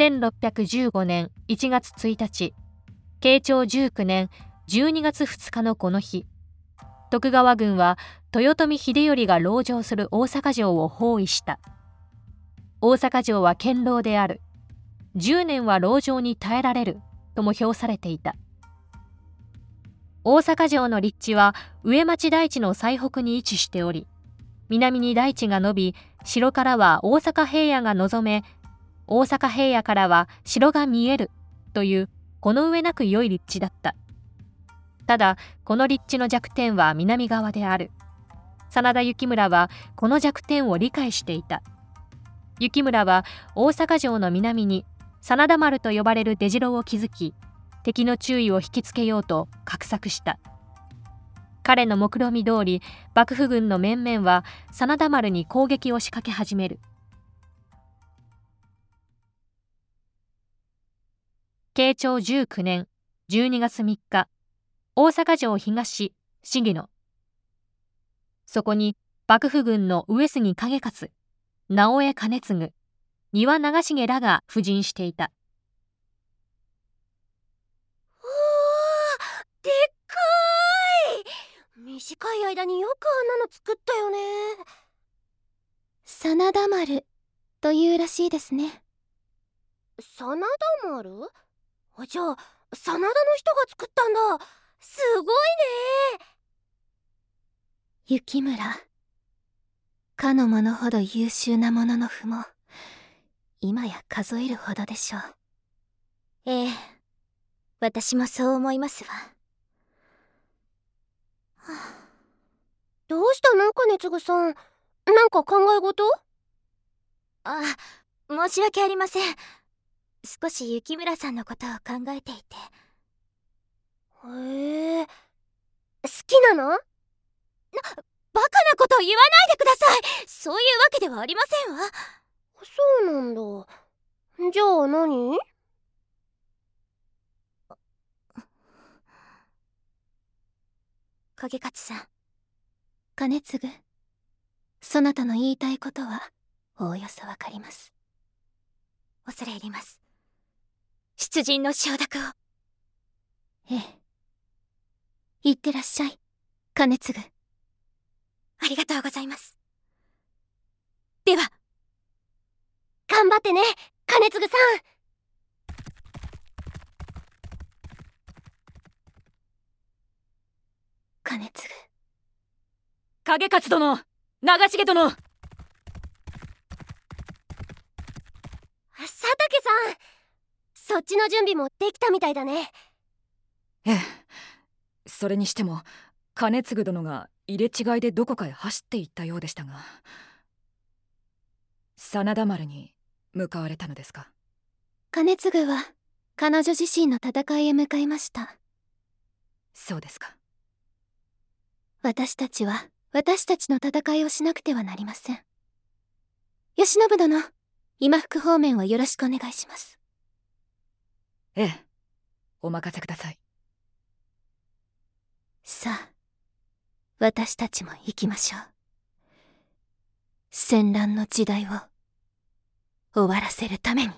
1615年1月1日慶長19年12月2日のこの日徳川軍は豊臣秀頼が籠城する大阪城を包囲した。大阪城は堅牢である。10年は籠城に耐えられるとも評されていた。大阪城の立地は上町台地の最北に位置しており南に大地が伸び城からは大阪平野が望め大阪平野からは城が見えるというこの上なく良い立地だった。ただこの立地の弱点は南側である。真田幸村はこの弱点を理解していた。幸村は大阪城の南に真田丸と呼ばれる出城を築き敵の注意を引きつけようと画策した。彼の目論見通り幕府軍の面々は真田丸に攻撃を仕掛け始める。慶長19年12月3日大阪城東重野そこに幕府軍の上杉景勝直江兼次丹羽長重らが布陣していた。おーでっかい。短い間によくあんなの作ったよね。真田丸というらしいですね。真田丸？じゃあ真田の人が作ったんだ。すごいね。雪村。かの者ほど優秀なものの譜も今や数えるほどでしょう。ええ。私もそう思いますわ、はあ、どうしたの金継さん。なんか考え事？あ申し訳ありません少し雪村さんのことを考えていて。へえ。好きなの？なバカなこと言わないでください！そういうわけではありませんわ。そうなんだ。じゃあ何？影勝さん金継そなたの言いたいことはおおよそわかります。恐れ入ります出陣の承諾を。ええ。行ってらっしゃい金継ありがとうございます。では。頑張ってね金継さん。金継影勝殿長重殿。佐竹さんそっちの準備もできたみたいだね。ええ。それにしても金継殿が入れ違いでどこかへ走っていったようでしたが。真田丸に向かわれたのですか？金継は彼女自身の戦いへ向かいました。そうですか。私たちは私たちの戦いをしなくてはなりません。慶喜殿今福方面をよろしくお願いしますええ。お任せください。さあ私たちも行きましょう。戦乱の時代を終わらせるために。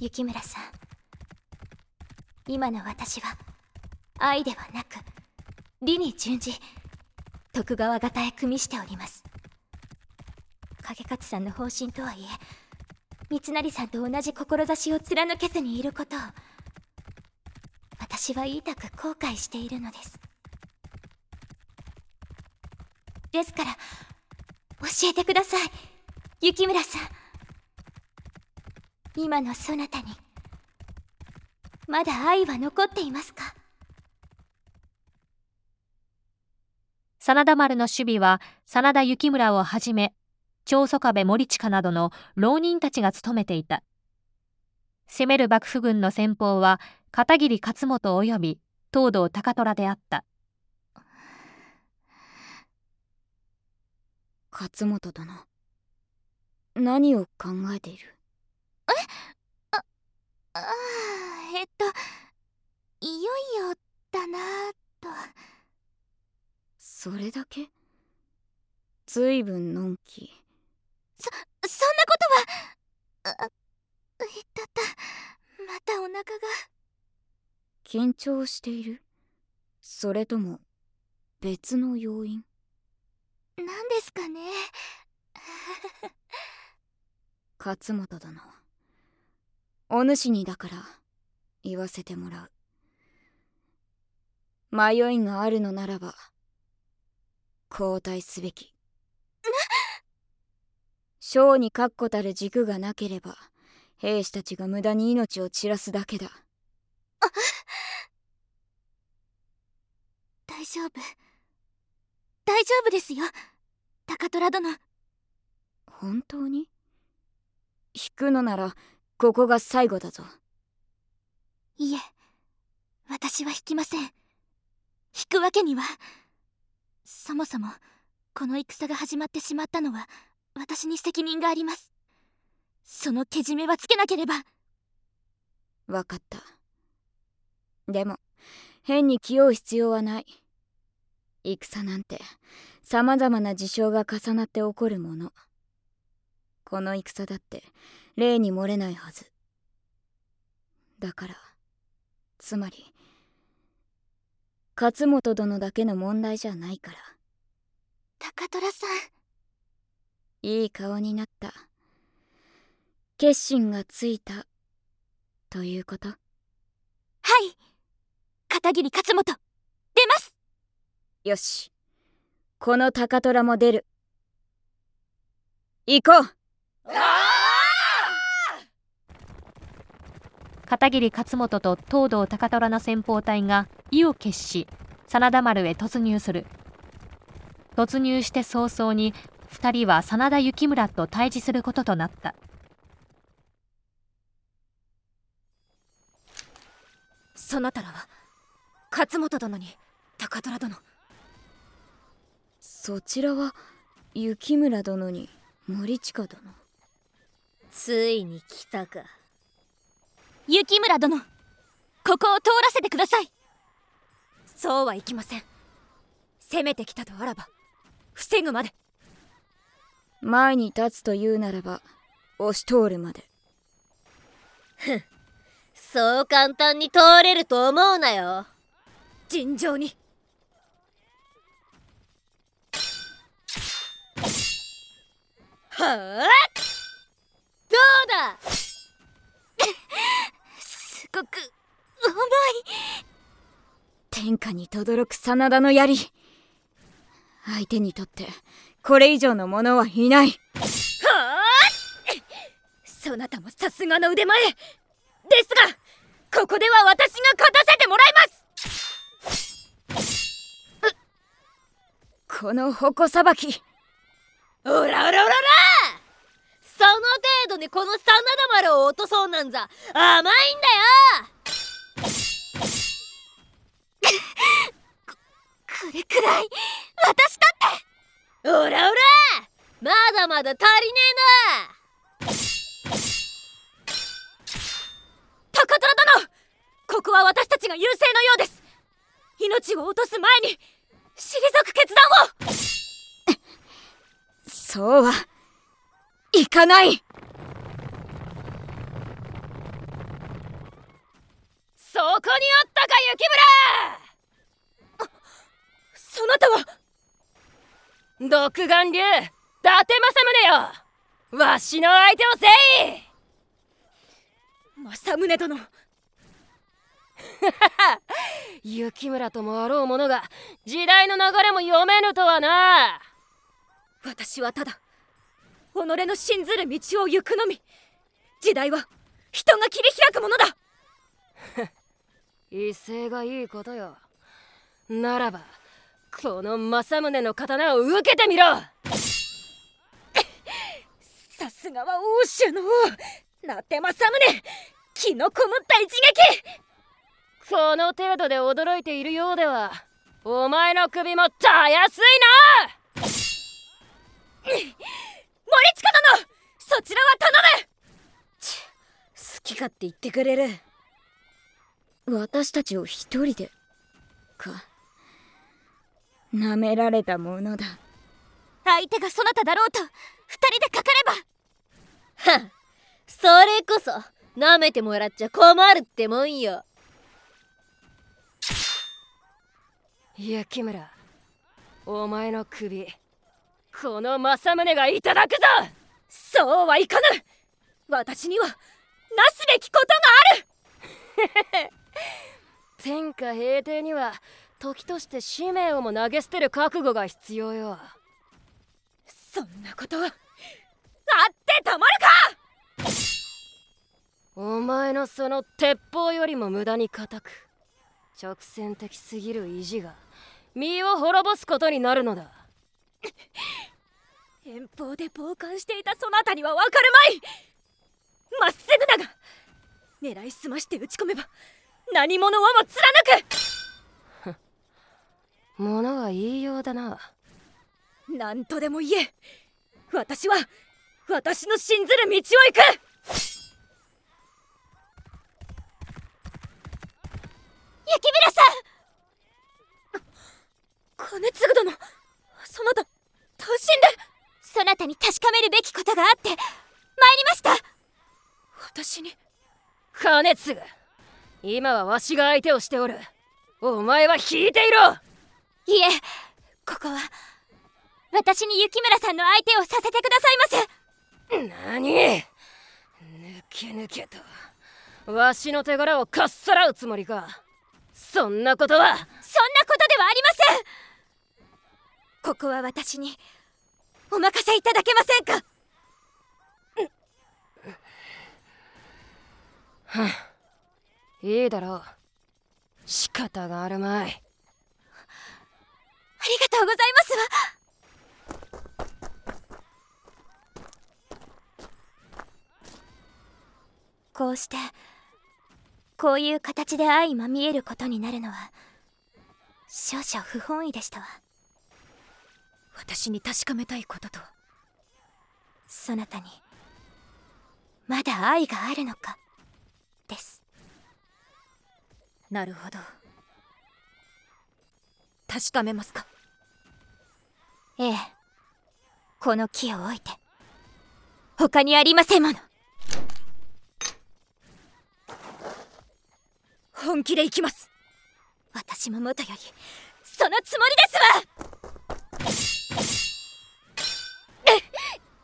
雪村さん今の私は愛ではなく理に準じ徳川方へ組みしております。影勝さんの方針とはいえ三成さんと同じ志を貫けずにいることを私は言いたく後悔しているのです。ですから教えてください雪村さん。今のそなたにまだ愛は残っていますか？真田丸の守備は真田幸村をはじめ長宗我部森近などの浪人たちが務めていた。攻める幕府軍の先鋒は片桐勝元及び東堂高虎であった。勝本殿何を考えている？えああえっといよいよだなと。それだけ？ずいぶんそそんなことは。あいたったまたお腹が。緊張している？それとも別の要因？何ですかね。勝本殿お主にだから言わせてもらう。迷いがあるのならば交代すべき。将に確固たる軸がなければ兵士たちが無駄に命を散らすだけだ。大丈夫。大丈夫ですよ。高虎殿。本当に？引くのならここが最後だぞ。いえ私は引きません。引くわけには。そもそもこの戦が始まってしまったのは私に責任があります。そのけじめはつけなければ。わかった。でも変に気負う必要はない。戦なんて様々な事象が重なって起こるもの。この戦だって例に漏れないはず。だからつまり勝本殿だけの問題じゃないから。高虎さんいい顔になった。決心がついた。ということ？はい。片桐勝本出ます。よし。この高虎も出る。行こう。片桐勝元と東堂高虎の戦法隊が意を決し真田丸へ突入する。突入して早々に2人は真田幸村と対峙することとなった。そなたらは勝本殿に高虎殿。そちらは雪村殿に森近殿。ついに来たか。雪村殿ここを通らせてください。そうはいきません。攻めてきたとあらば防ぐまで前に立つというならば押し通るまで。そう簡単に通れると思うなよ。尋常に。はあ？どうだ？すごく重い。天下に轟く真田の槍相手にとってこれ以上のものはいない。はあ？そなたもさすがの腕前ですがここでは私が勝たせてもらいます。この矛さばき。おらおらおらら。その程度でこの真田丸を落とそうなんざ甘いんだよ。これくらい。私だって。おらおらまだまだ足りねえな。高虎殿。ここは私たちが優勢のようです。命を落とす前に退く決断を。そうはいかない。そこにおったか雪村。そなたは独眼竜伊達政宗よ。わしの相手をせい。政宗殿。雪村ともあろう者が時代の流れも読めぬとはな。私はただ己の信ずる道を行くのみ。時代は人が切り開くものだ。威勢がいいことよ。ならばこの政宗の刀を受けてみろ。さすがは欧州の王伊達政宗。気のこもった一撃この程度で驚いているようではお前の首もたやすいな。森近殿そちらは頼む。好き勝手言ってくれる。私たちを一人でか。舐められたものだ。相手がそなただろうと二人でかかれば。はっ。それこそ舐めてもらっちゃ困るってもんよ。雪村お前の首この政宗がいただくぞ。そうはいかぬ。私にはなすべきことがある。天下平定には時として使命をも投げ捨てる覚悟が必要よ。そんなことはあってたまるか！お前のその鉄砲よりも無駄に硬く直線的すぎる意地が身を滅ぼすことになるのだ。遠方で傍観していたそなたにはわかるまい！まっすぐだが狙いすまして打ち込めば何者はも貫く物は言いようだな。何とでも言え。私は私の信ずる道を行く。雪村さん。金継殿。そなた単身で。そなたに確かめるべきことがあって参りました。私に。金継今はわしが相手をしておる。お前は引いていろいえここは私に雪村さんの相手をさせてくださいませ何？ぬけぬけとわしの手柄をかっさらうつもりか。そんなことは。そんなことではありません。ここは私にお任せいただけませんか？はあ。いいだろう。仕方があるまい。ありがとうございますわ。こうしてこういう形で相まみえることになるのは少々不本意でしたわ。私に確かめたいこととは？そなたにまだ愛があるのか？です。なるほど。確かめますか？ええ。この木を置いて。他にありませんもの。本気で行きます。私ももとよりそのつもりですわ。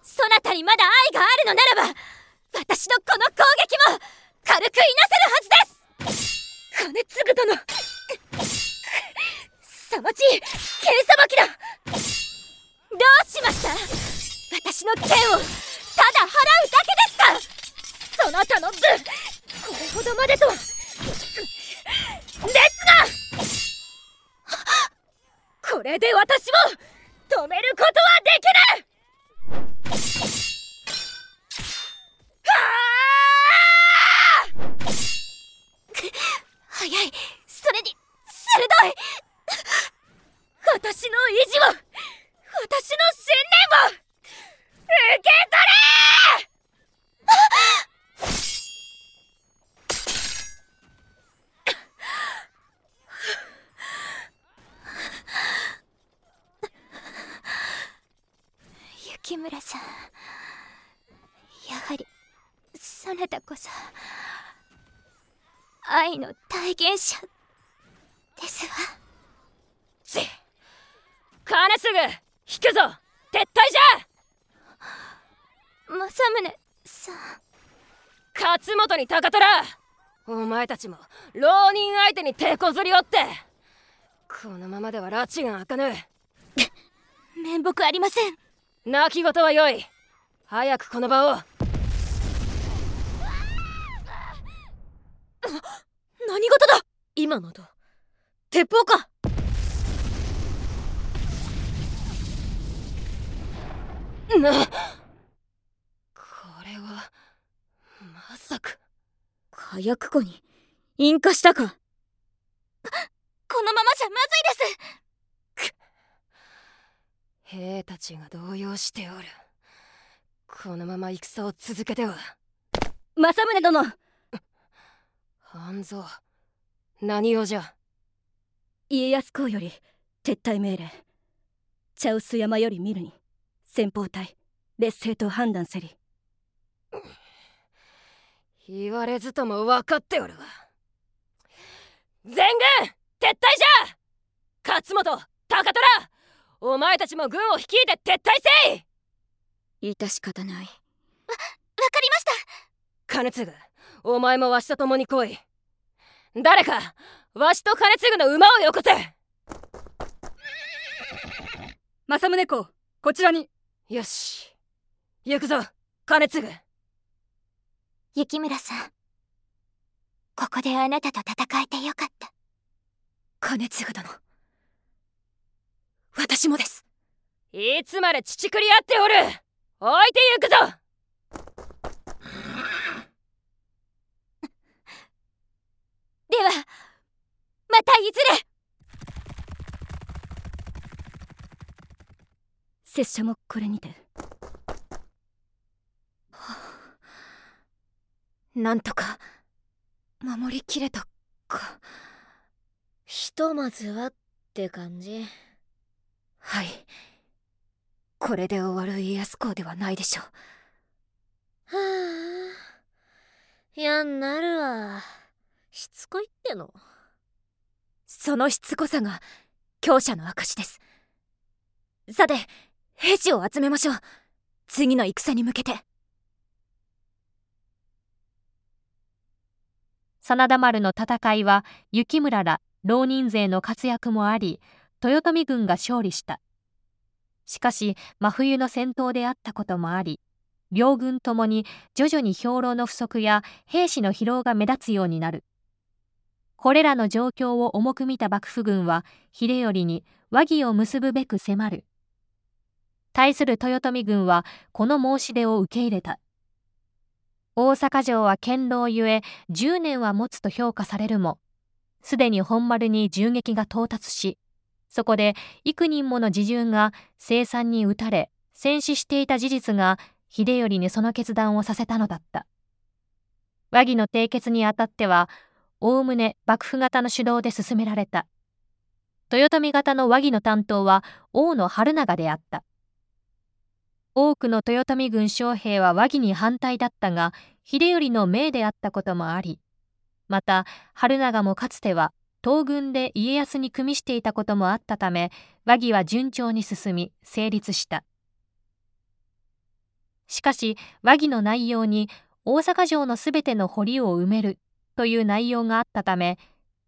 そなたにまだ愛があるのならば私のこの攻撃も軽くいなせるはずです。金継ぐ殿。さまち剣さばきだ。どうしました？私の剣をただ払うだけですか？そなたの分これほどまでとは。ですが！これで私も止めることはできぬ！早い。それに鋭い。私の意地を！私の信念を受け取れ雪村さんやはりそなたこそ愛の体現者ですわち金すぐ引くぞ！撤退じゃ！政宗さん。勝本に高虎！お前たちも浪人相手に手こずりおって！このままでは拉致が開かぬ！面目ありません。泣き言はよい！早くこの場を！何事だ！今のと！鉄砲かなこれはまさか火薬庫に引火したか。このままじゃまずいです。兵たちが動揺しておる。このまま戦を続けては。政宗殿。半蔵。何用じゃ。家康公より撤退命令。茶臼山より見るに先方隊劣勢と判断せり。言われずとも分かっておるわ。全軍撤退じゃ勝本高虎！お前たちも軍を率いて撤退せい！致し方ない。わかりました。金継お前もわしと共に来い。誰かわしと金継の馬をよこせ！政宗公こちらによし。行くぞ。金継雪村さん。ここであなたと戦えてよかった。金継殿。私もです。いつまで乳くり合っておる。置いて行くぞ。ではまたいずれ拙者もこれにて。なんとか守りきれたか。ひとまずはって感じ。はい。これで終わる家康公ではないでしょう。はあ。嫌んなるわ。しつこいっての。そのしつこさが強者の証です。さて兵士を集めましょう。次の戦に向けて。真田丸の戦いは雪村ら浪人勢の活躍もあり豊臣軍が勝利した。しかし真冬の戦闘であったこともあり両軍ともに徐々に兵糧の不足や兵士の疲労が目立つようになる。これらの状況を重く見た幕府軍は秀頼に和議を結ぶべく迫る。対する豊臣軍はこの申し出を受け入れた。大阪城は堅牢ゆえ10年は持つと評価されるもすでに本丸に銃撃が到達しそこで幾人もの自重が生産に撃たれ戦死していた事実が秀頼にその決断をさせたのだった。和議の締結にあたってはおおむね幕府型の主導で進められた。豊臣型の和議の担当は大野春長であった。多くの豊臣軍将兵は和議に反対だったが秀頼の命であったこともありまた春長もかつては東軍で家康に組みしていたこともあったため和議は順調に進み成立した。しかし和議の内容に大阪城のすべての堀を埋めるという内容があったため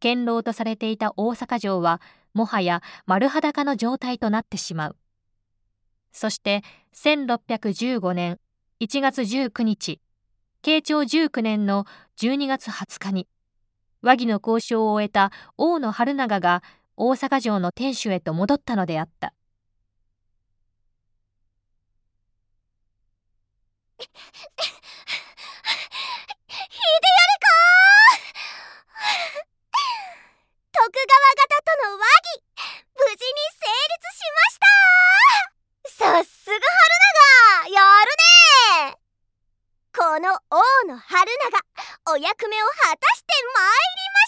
堅牢とされていた大阪城はもはや丸裸の状態となってしまう。そして1615年1月19日慶長19年の12月20日に和議の交渉を終えた大野春長が大阪城の天守へと戻ったのであった。徳川方との和議無事に成立しましたさすが春長やるねこの王の春長お役目を果たしてまいりま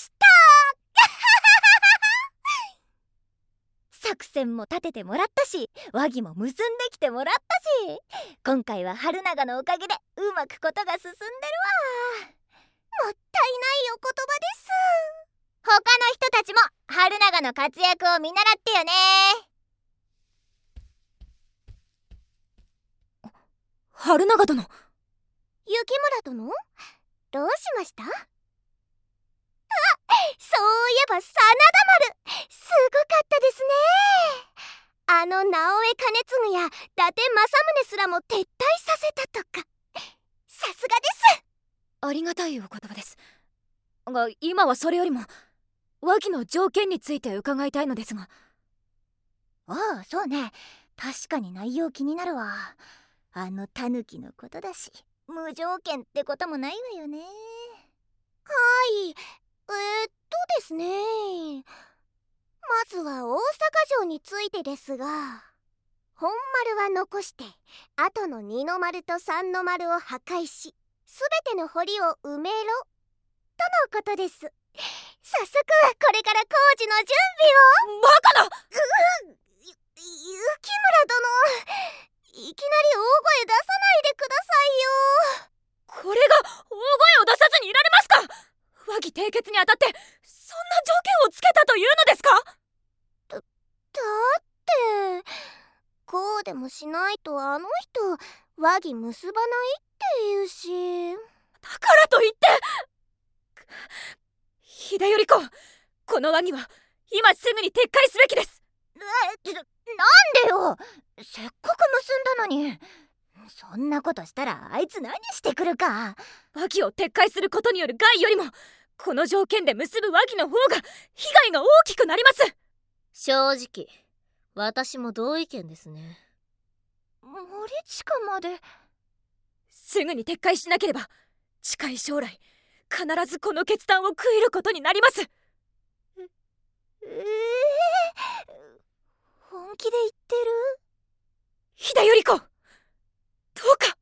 も立ててもらったし和議も結んできてもらったし今回は春長のおかげでうまくことが進んでるわ。もったいないお言葉です。他の人たちも春長の活躍を見習ってよね。春長殿。雪村殿？どうしました？あそういえば真田丸。すごかったですね。あの直江兼次や伊達政宗すらも撤退させたとか。さすがです。ありがたいお言葉です。が今はそれよりも和議の条件について伺いたいのですが。ああそうね。確かに内容気になるわ。あのタヌキのことだし無条件ってこともないわよね。はいえー、っとですね。まずは大阪城についてですが本丸は残して後の二の丸と三の丸を破壊しすべての堀を埋めろとのことです。早速これから工事の準備を。バカなうゆ雪村殿いきなり大声あたってそんな条件をつけたというのですか？だだってこうでもしないとあの人和議結ばないって言うし。だからといって秀頼子この和議は今すぐに撤回すべきです。なんでよ？せっかく結んだのに。そんなことしたらあいつ何してくるか。和議を撤回することによる害よりもこの条件で結ぶ和議の方が被害が大きくなります。正直私も同意見ですね。森地下まで。すぐに撤回しなければ近い将来必ずこの決断を食いることになります。ええー、本気で言ってる？秀頼公どうか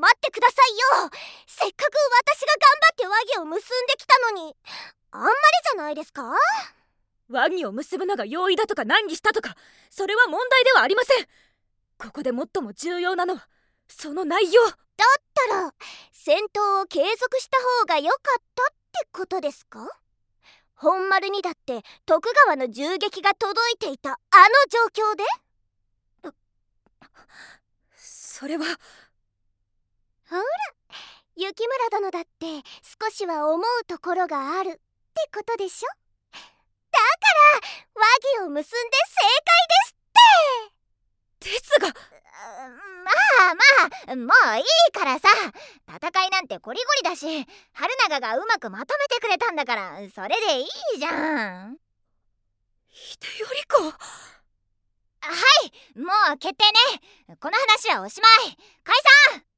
待ってくださいよ。せっかく私が頑張って和議を結んできたのに。あんまりじゃないですか？和議を結ぶのが容易だとか難儀したとか。それは問題ではありません。ここで最も重要なのはその内容。だったら戦闘を継続した方が良かったってことですか？本丸にだって徳川の銃撃が届いていたあの状況で？それはほら雪村殿だって少しは思うところがあるってことでしょ？だから和議を結んで正解ですって！ですが。まあまあもういいからさ。戦いなんてこりごりだし春長がうまくまとめてくれたんだからそれでいいじゃん。秀頼公はいもう決定ね。この話はおしまい。解散！あ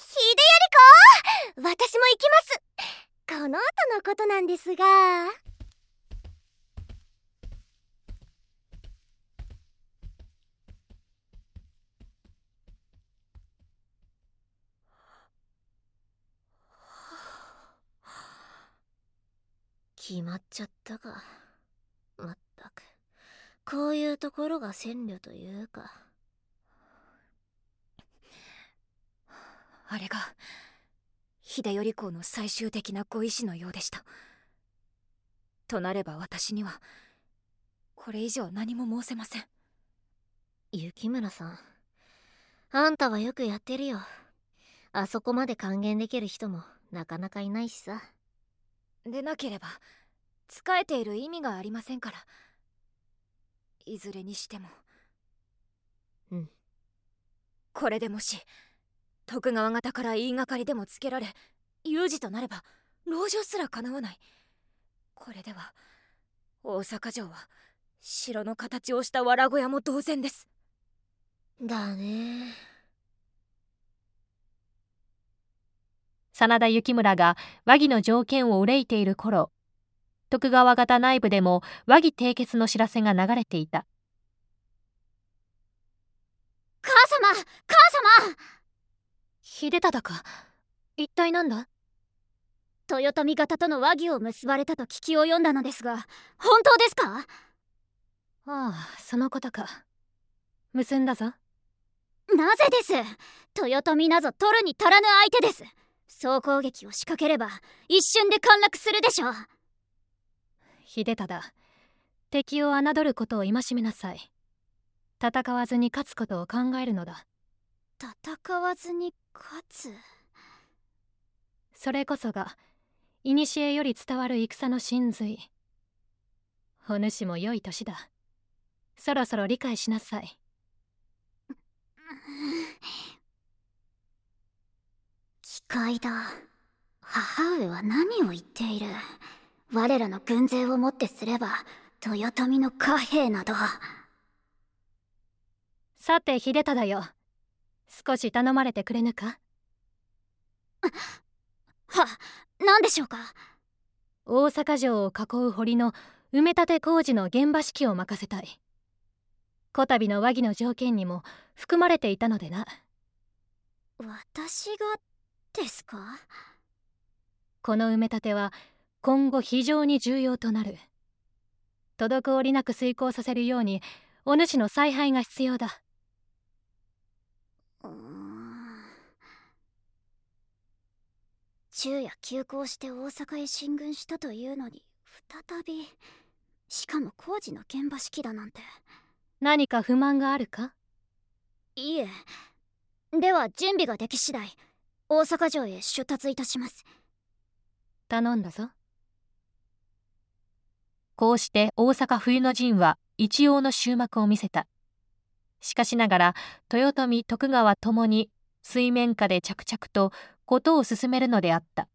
秀頼公私も行きます。この後のことなんですが。はあ決まっちゃったか。まったく。こういうところが戦慮というか。あれが秀頼公の最終的なご意志のようでした。となれば私にはこれ以上何も申せません。雪村さんあんたはよくやってるよ。あそこまで還元できる人もなかなかいないしさ。でなければ仕えている意味がありませんから。いずれにしても。うん。これでもし徳川方から言いがかりでもつけられ有事となれば籠城すらかなわない。これでは大阪城は城の形をした藁小屋も同然です。だね。真田幸村が和議の条件を憂いている頃徳川方内部でも和議締結の知らせが流れていた。母様母様秀忠か？一体なんだ？豊臣方との和議を結ばれたと聞き及んだのですが本当ですか？ああそのことか。結んだぞ。なぜです？豊臣なぞ取るに足らぬ相手です。総攻撃を仕掛ければ一瞬で陥落するでしょう。秀忠敵を侮ることを戒めなさい。戦わずに勝つことを考えるのだ戦わずに勝つ？それこそが古より伝わる戦の真髄。お主も良い年だ。そろそろ理解しなさい。機械だ。母上は何を言っている？我らの軍勢をもってすれば豊臣の貨幣など。さて秀忠よ少し頼まれてくれぬか？は何でしょうか？大阪城を囲う堀の埋め立て工事の現場指揮を任せたい。こたびの和議の条件にも含まれていたのでな。私がですか？この埋め立ては今後非常に重要となる。滞りなく遂行させるようにお主の采配が必要だ昼夜休校して大阪へ進軍したというのに再びしかも工事の現場指揮だなんて。何か不満があるか？いいえ。では準備ができ次第大阪城へ出立いたします。頼んだぞ。こうして大阪冬の陣は一応の終幕を見せた。しかしながら豊臣徳川ともに水面下で着々とことを進めるのであった。